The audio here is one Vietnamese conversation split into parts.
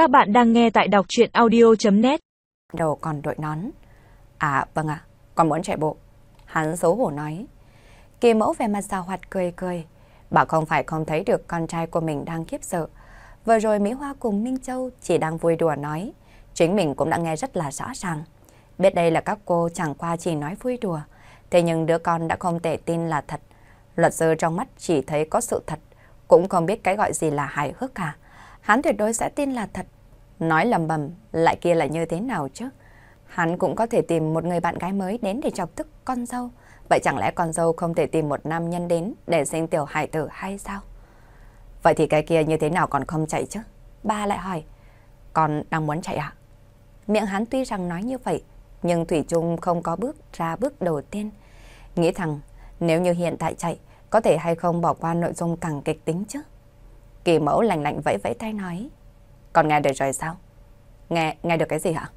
Các bạn đang nghe tại đọc chuyện audio.net Đầu còn đội nón. À vâng ạ, con muốn chạy bộ. Hắn xấu hổ nói. Kỳ mẫu về mặt rào hoạt cười cười. Bảo không phải không thấy được con trai của mình đang khiếp sợ. Vừa rồi Mỹ Hoa cùng Minh Châu chỉ đang vui đùa nói. Chính mình cũng đã nghe rất là rõ ràng. Biết đây là các cô chẳng qua chỉ nói vui đùa. Thế nhưng đứa con đã không thể tin là thật. Luật sư trong mắt chỉ thấy có sự thật. Cũng không biết cái gọi gì là hài hước cả. Hắn tuyệt đối sẽ tin là thật. Nói lầm bầm lại kia là như thế nào chứ? Hắn cũng có thể tìm một người bạn gái mới đến để chọc tức con dâu. Vậy chẳng lẽ con dâu không thể tìm một nam nhân đến để sinh tiểu hải tử hay sao? Vậy thì cái kia như thế nào còn không chạy chứ? Ba lại hỏi, con đang muốn chạy ạ? Miệng hắn tuy rằng nói như vậy, nhưng Thủy Trung không có bước ra bước đầu tiên. Nghĩ thằng nếu như hiện tại chạy, có thể hay không bỏ qua nội dung càng kịch tính chứ? Kỳ mẫu lành lạnh vẫy vẫy tay nói, còn nghe được rồi sao? Nghe, nghe được cái gì hả?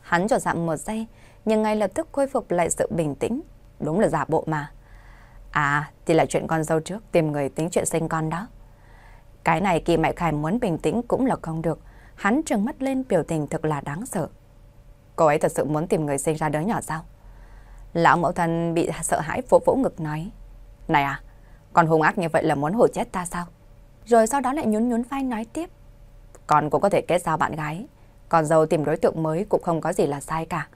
Hắn cho dặm dạ một giây, nhưng ngay lập tức khôi phục lại sự bình tĩnh. Đúng là giả bộ mà. À, thì là chuyện con dâu trước tìm người tính chuyện sinh con đó. Cái này kỳ mại khải muốn bình tĩnh cũng là không được. Hắn trừng mắt lên biểu tình thật là đáng sợ. Cô ấy thật sự muốn tìm người sinh ra đứa nhỏ sao? Lão mẫu thân bị sợ hãi vỗ vỗ ngực nói. Này à, còn hung ác như vậy là muốn hổ chết ta sao? Rồi sau đó lại nhún nhún vai nói tiếp. Con cũng có thể kết giao bạn gái. Con dâu tìm đối tượng mới cũng không có gì là sai cả.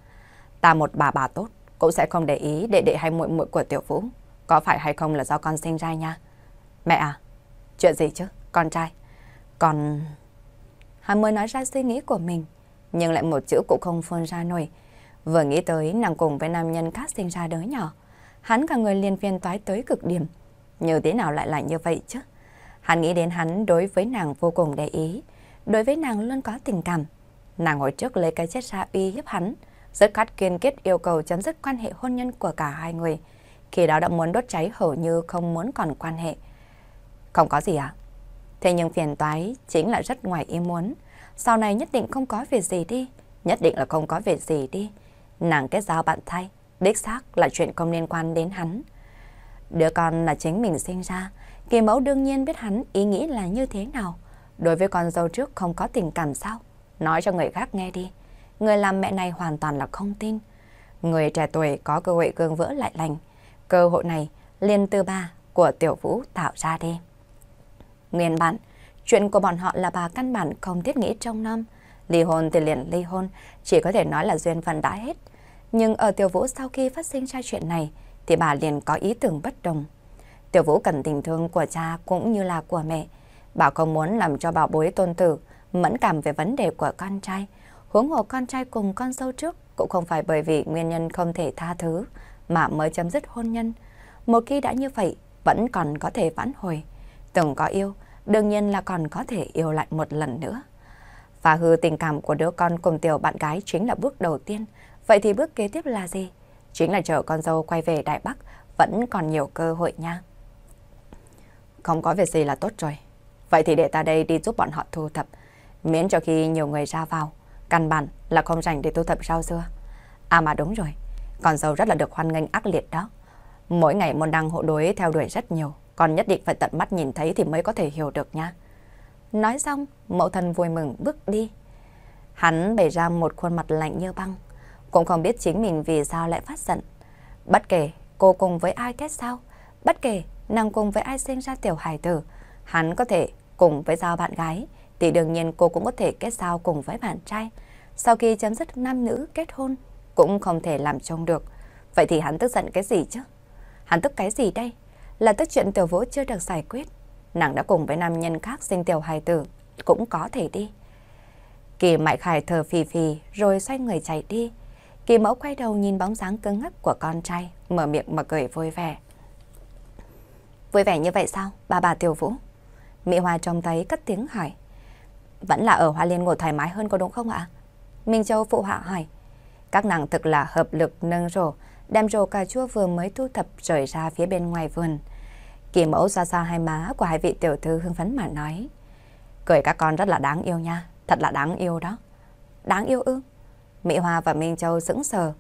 Ta một bà bà tốt, cũng sẽ không để ý đệ đệ hay muội muội của tiểu vũ. Có phải hay không là do con sinh ra nha? Mẹ à, chuyện gì chứ, con trai? Con... Hắn mới nói ra suy nghĩ của mình, nhưng lại một chữ cũng không phun ra nổi. Vừa nghĩ tới nàng cùng với nam nhân khác sinh ra đứa nhỏ, hắn cả người liền phiền toái tới cực điểm. Như thế nào lại là như vậy chứ? Hắn nghĩ đến hắn đối với nàng vô cùng để ý, đối với nàng luôn có tình cảm. Nàng hồi trước lấy cái chết ra uy hiếp hắn, rất khát kiên kết yêu cầu chấm dứt quan hệ hôn nhân của cả hai người. Khi đó đã muốn đốt cháy hầu như không muốn còn quan hệ. Không có gì à? Thế nhưng phiền toái chính là rất ngoài ý muốn. Sau này nhất định không có việc gì đi. Nhất định là không có việc gì đi. Nàng kết giao bạn thay. Đích xác là chuyện không liên quan đến hắn. Đứa con là chính mình sinh ra. Kỳ mẫu đương nhiên biết hắn ý nghĩ là như thế nào. Đối với con dâu trước không có tình cảm sao? Nói cho người khác nghe đi. Người làm mẹ này hoàn toàn là không tin. Người trẻ tuổi có cơ hội gương vỡ lại lành. Cơ hội này liên tư ba của Tiểu Vũ tạo ra đi. Nguyên bản, chuyện của bọn họ là bà căn bản không thiết nghĩ trong năm. Ly hôn thì liền ly hôn, chỉ có thể nói là duyên phận đã hết. Nhưng ở Tiểu Vũ sau khi phát sinh ra chuyện này, thì bà liền có ý tưởng bất đồng. Tiểu Vũ cần tình thương của cha cũng như là của mẹ. Bảo không muốn làm cho bảo bối tôn tử mẫn cảm về vấn đề của con trai. Huống hồ con trai cùng con dâu trước cũng không phải bởi vì nguyên nhân không thể tha thứ mà mới chấm dứt hôn nhân. Một khi đã như vậy, vẫn còn có thể vãn hồi. Từng có yêu, đương nhiên là còn có thể yêu lại một lần nữa. Và hư tình cảm của đứa con cùng tiểu bạn gái chính là bước đầu tiên. Vậy thì bước kế tiếp là gì? Chính là chờ con dâu quay về Đại Bắc, vẫn còn nhiều cơ hội nha. Không có việc gì là tốt rồi. Vậy thì để ta đây đi giúp bọn họ thu thập, miễn cho khi nhiều người ra vào, căn bản là không rảnh để thu thập rau dưa. À mà đúng rồi, con dâu rất là được hoan nghênh ác liệt đó. Mỗi ngày môn đăng hộ đối theo đuổi rất nhiều, còn nhất định phải tận mắt nhìn thấy thì mới có thể hiểu được nha. Nói xong, mẫu thân vui mừng bước đi. Hắn bày ra một khuôn mặt lạnh như băng, cũng không biết chính mình vì sao lại phát giận. Bất kể cô cùng với ai kết sao, bất kể nàng cùng với ai sinh ra tiểu hài tử, hắn có thể cùng với giao bạn gái, thì đương nhiên cô cũng có thể kết giao cùng với bạn trai. Sau khi chấm dứt nam nữ kết hôn, cũng không thể làm trông được. Vậy thì hắn tức giận cái gì chứ? Hắn tức cái gì đây? Là tức chuyện tiểu vũ chưa được giải quyết. Nàng đã cùng với nam nhân khác sinh tiểu hài tử, cũng có thể đi. Kỳ Mại Khải thở phì phì rồi xoay người chạy đi. Kỳ mẫu quay đầu nhìn bóng dáng cứng ngắc của con trai, mở miệng mà cười vui vẻ. Vui vẻ như vậy sao, bà bà tiểu vũ? Mỹ Hoa trong tay cất tiếng hỏi. Vẫn là ở Hoa Liên ngồi thoải mái hơn có đúng không ạ? Minh Châu phụ họa hỏi. Các nàng thực là hợp lực nâng rổ, đem rổ cà chua vừa mới thu thập rời ra phía bên ngoài vườn. Kỳ mẫu xa xa hai má của hai vị tiểu thư hưng phấn mà nói. Cười các con rất là đáng yêu nha, thật là đáng yêu đó. Đáng yêu ư? Mỹ Hoa và Minh Châu sững sờ,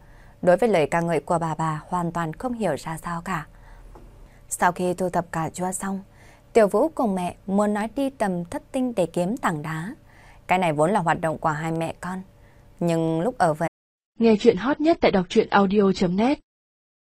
đối với lời ca ngợi của bà bà hoàn toàn không hiểu ra sao cả. Sau khi thu thập cà chua xong, Tiểu Vũ cùng mẹ muốn nói đi tầm thất tinh để kiếm tảng đá. Cái này vốn là hoạt động của hai mẹ con. Nhưng lúc ở vậy... Nghe chuyện hot nhất tại đọc truyện audio.net